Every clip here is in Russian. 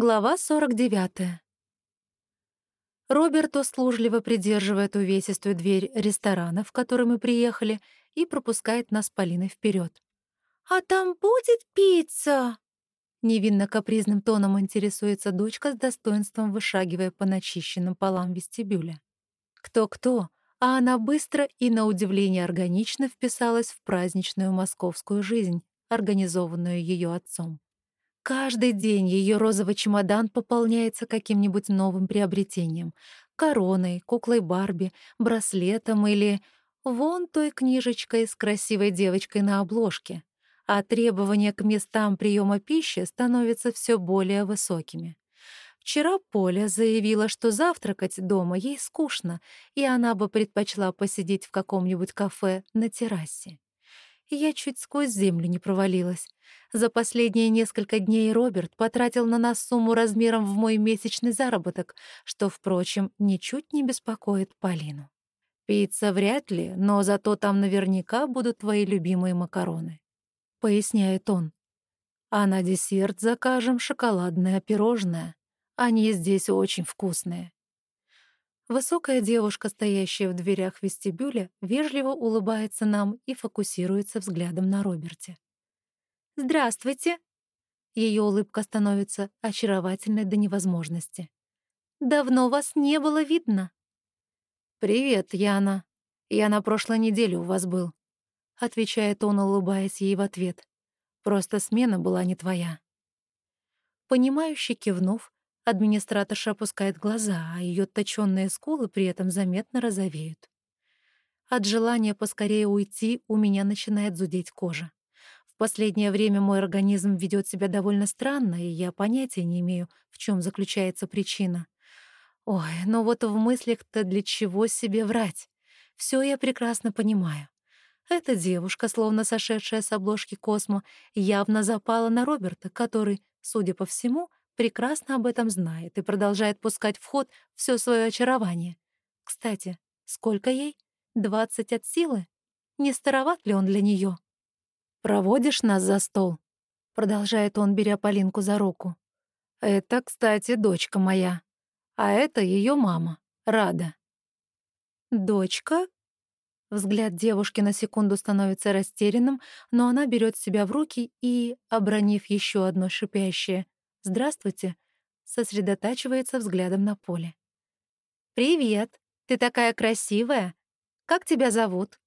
Глава 49. Роберт услужливо придерживает увесистую дверь ресторана, в который мы приехали, и пропускает нас Полиной вперед. «А там будет пицца?» Невинно капризным тоном интересуется дочка с достоинством, вышагивая по начищенным полам вестибюля. Кто-кто, а она быстро и, на удивление, органично вписалась в праздничную московскую жизнь, организованную ее отцом. Каждый день ее розовый чемодан пополняется каким-нибудь новым приобретением — короной, куклой Барби, браслетом или вон той книжечкой с красивой девочкой на обложке. А требования к местам приема пищи становятся все более высокими. Вчера Поля заявила, что завтракать дома ей скучно, и она бы предпочла посидеть в каком-нибудь кафе на террасе я чуть сквозь землю не провалилась. За последние несколько дней Роберт потратил на нас сумму размером в мой месячный заработок, что, впрочем, ничуть не беспокоит Полину. Пицца вряд ли, но зато там наверняка будут твои любимые макароны, — поясняет он. А на десерт закажем шоколадное пирожное. Они здесь очень вкусные. Высокая девушка, стоящая в дверях вестибюля, вежливо улыбается нам и фокусируется взглядом на Роберте. «Здравствуйте!» Ее улыбка становится очаровательной до невозможности. «Давно вас не было видно». «Привет, Яна. Я на прошлой неделе у вас был», — отвечает он, улыбаясь ей в ответ. «Просто смена была не твоя». Понимающе кивнув, Администраторша опускает глаза, а ее точёные скулы при этом заметно розовеют. От желания поскорее уйти у меня начинает зудеть кожа. В последнее время мой организм ведет себя довольно странно, и я понятия не имею, в чем заключается причина. Ой, но вот в мыслях-то для чего себе врать? Все я прекрасно понимаю. Эта девушка, словно сошедшая с обложки Космо, явно запала на Роберта, который, судя по всему, прекрасно об этом знает и продолжает пускать в ход все свое очарование. Кстати, сколько ей? Двадцать от силы? Не староват ли он для нее? «Проводишь нас за стол?» — продолжает он, беря Полинку за руку. «Это, кстати, дочка моя. А это ее мама, Рада». «Дочка?» Взгляд девушки на секунду становится растерянным, но она берет себя в руки и, обронив еще одно шипящее «Здравствуйте», сосредотачивается взглядом на поле. «Привет, ты такая красивая. Как тебя зовут?»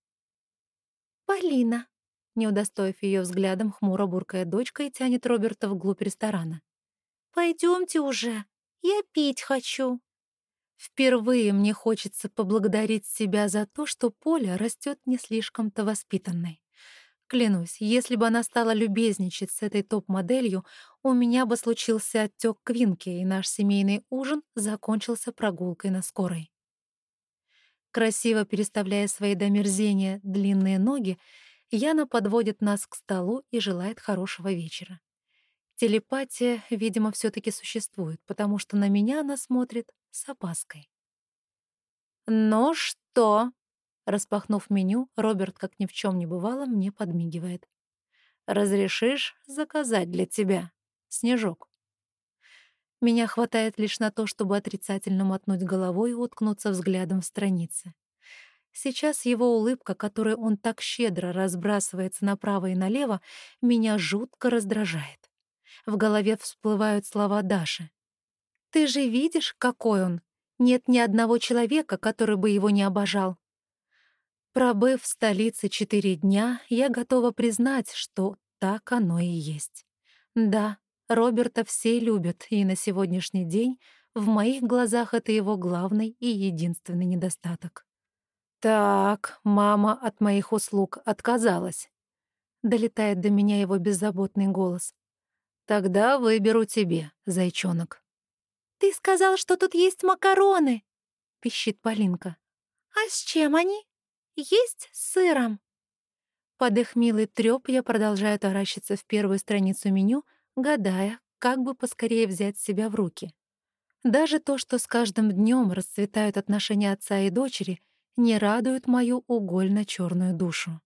«Полина», не удостоив ее взглядом, хмуро буркая дочка и тянет Роберта вглубь ресторана. Пойдемте уже, я пить хочу». Впервые мне хочется поблагодарить себя за то, что Поля растет не слишком-то воспитанной. Клянусь, если бы она стала любезничать с этой топ-моделью, у меня бы случился оттек квинки, и наш семейный ужин закончился прогулкой на скорой. Красиво переставляя свои до мерзения длинные ноги, Яна подводит нас к столу и желает хорошего вечера. Телепатия, видимо, все таки существует, потому что на меня она смотрит с опаской. «Ну что?» Распахнув меню, Роберт, как ни в чем не бывало, мне подмигивает. «Разрешишь заказать для тебя, Снежок?» Меня хватает лишь на то, чтобы отрицательно мотнуть головой и уткнуться взглядом в страницы. Сейчас его улыбка, которой он так щедро разбрасывается направо и налево, меня жутко раздражает. В голове всплывают слова Даши. «Ты же видишь, какой он? Нет ни одного человека, который бы его не обожал. Пробыв в столице четыре дня, я готова признать, что так оно и есть. Да, Роберта все любят, и на сегодняшний день в моих глазах это его главный и единственный недостаток. «Так, мама от моих услуг отказалась», — долетает до меня его беззаботный голос. «Тогда выберу тебе, зайчонок». «Ты сказал, что тут есть макароны», — пищит Полинка. «А с чем они?» Есть с сыром?» Под их милый трёп я продолжаю таращиться в первую страницу меню, гадая, как бы поскорее взять себя в руки. Даже то, что с каждым днем расцветают отношения отца и дочери, не радует мою угольно черную душу.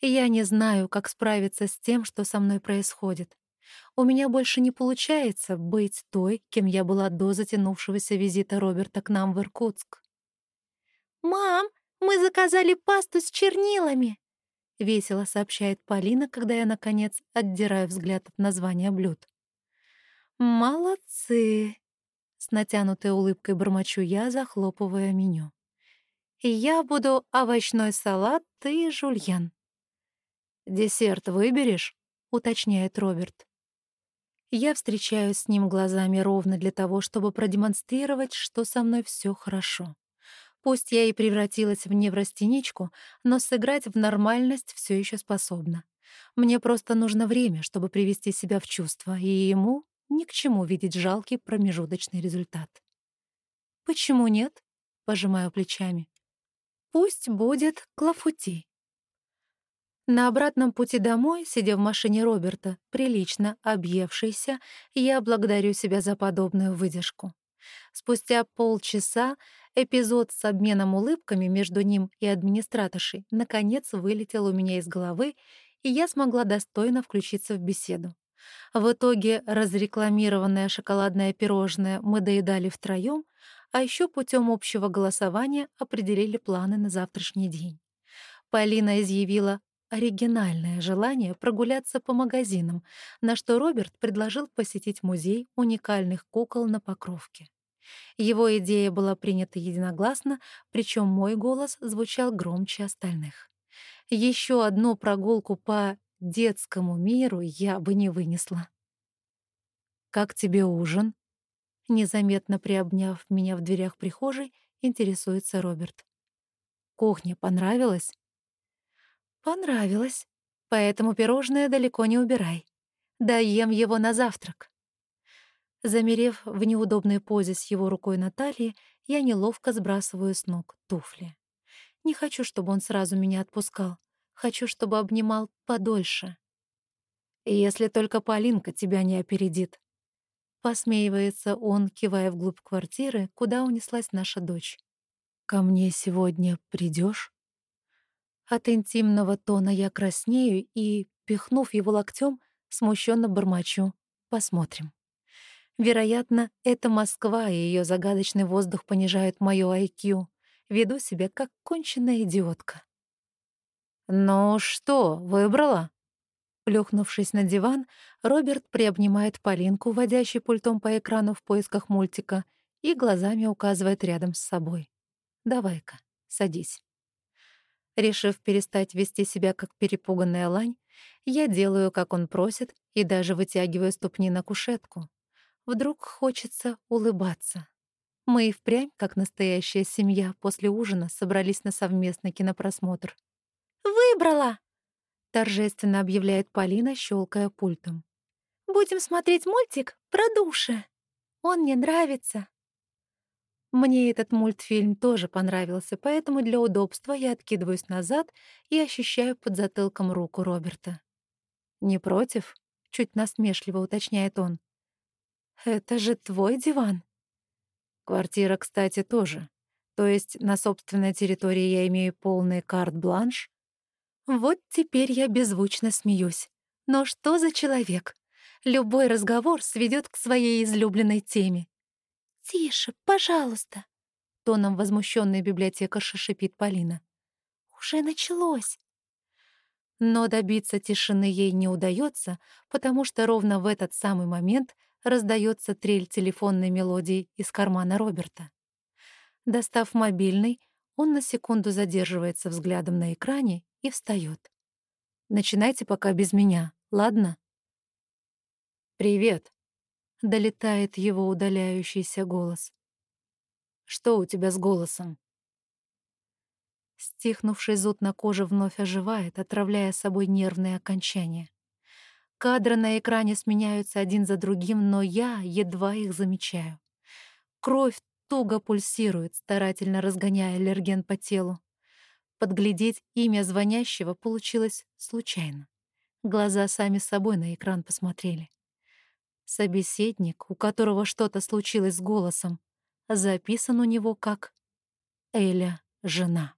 Я не знаю, как справиться с тем, что со мной происходит. У меня больше не получается быть той, кем я была до затянувшегося визита Роберта к нам в Иркутск. «Мам, мы заказали пасту с чернилами!» — весело сообщает Полина, когда я, наконец, отдираю взгляд от названия блюд. «Молодцы!» — с натянутой улыбкой бормочу я, захлопывая меню. «Я буду овощной салат, ты — жульен». «Десерт выберешь?» — уточняет Роберт. Я встречаюсь с ним глазами ровно для того, чтобы продемонстрировать, что со мной все хорошо. Пусть я и превратилась в неврастеничку, но сыграть в нормальность все еще способна. Мне просто нужно время, чтобы привести себя в чувство, и ему ни к чему видеть жалкий промежуточный результат. «Почему нет?» — пожимаю плечами. «Пусть будет клафути». На обратном пути домой, сидя в машине Роберта, прилично объевшийся, я благодарю себя за подобную выдержку. Спустя полчаса Эпизод с обменом улыбками между ним и администраторшей наконец вылетел у меня из головы, и я смогла достойно включиться в беседу. В итоге разрекламированное шоколадное пирожное мы доедали втроем, а еще путем общего голосования определили планы на завтрашний день. Полина изъявила оригинальное желание прогуляться по магазинам, на что Роберт предложил посетить музей уникальных кукол на Покровке. Его идея была принята единогласно, причем мой голос звучал громче остальных. Еще одну прогулку по детскому миру я бы не вынесла. «Как тебе ужин?» Незаметно приобняв меня в дверях прихожей, интересуется Роберт. «Кухня понравилась?» «Понравилась, поэтому пирожное далеко не убирай. Доем его на завтрак». Замерев в неудобной позе с его рукой на талии, я неловко сбрасываю с ног туфли. Не хочу, чтобы он сразу меня отпускал. Хочу, чтобы обнимал подольше. «Если только Полинка тебя не опередит». Посмеивается он, кивая вглубь квартиры, куда унеслась наша дочь. «Ко мне сегодня придешь? От интимного тона я краснею и, пихнув его локтем, смущенно бормочу. «Посмотрим». Вероятно, это Москва и ее загадочный воздух понижают моё IQ. Веду себя как конченная идиотка. «Ну что, выбрала?» Плюхнувшись на диван, Роберт приобнимает Полинку, водящий пультом по экрану в поисках мультика, и глазами указывает рядом с собой. «Давай-ка, садись». Решив перестать вести себя как перепуганная лань, я делаю, как он просит, и даже вытягиваю ступни на кушетку, Вдруг хочется улыбаться. Мы и впрямь, как настоящая семья, после ужина собрались на совместный кинопросмотр. «Выбрала!» — торжественно объявляет Полина, щелкая пультом. «Будем смотреть мультик про души. Он мне нравится». Мне этот мультфильм тоже понравился, поэтому для удобства я откидываюсь назад и ощущаю под затылком руку Роберта. «Не против?» — чуть насмешливо уточняет он. Это же твой диван. Квартира, кстати, тоже. То есть на собственной территории я имею полный карт-бланш. Вот теперь я беззвучно смеюсь. Но что за человек? Любой разговор сведет к своей излюбленной теме. «Тише, пожалуйста», — тоном возмущенной библиотекарши шипит Полина. «Уже началось». Но добиться тишины ей не удается, потому что ровно в этот самый момент раздается трель телефонной мелодии из кармана Роберта. Достав мобильный, он на секунду задерживается взглядом на экране и встает. «Начинайте пока без меня, ладно?» «Привет», — долетает его удаляющийся голос. «Что у тебя с голосом?» Стихнувший зуд на коже вновь оживает, отравляя собой нервные окончания. Кадры на экране сменяются один за другим, но я едва их замечаю. Кровь туго пульсирует, старательно разгоняя аллерген по телу. Подглядеть имя звонящего получилось случайно. Глаза сами собой на экран посмотрели. Собеседник, у которого что-то случилось с голосом, записан у него как «Эля, жена».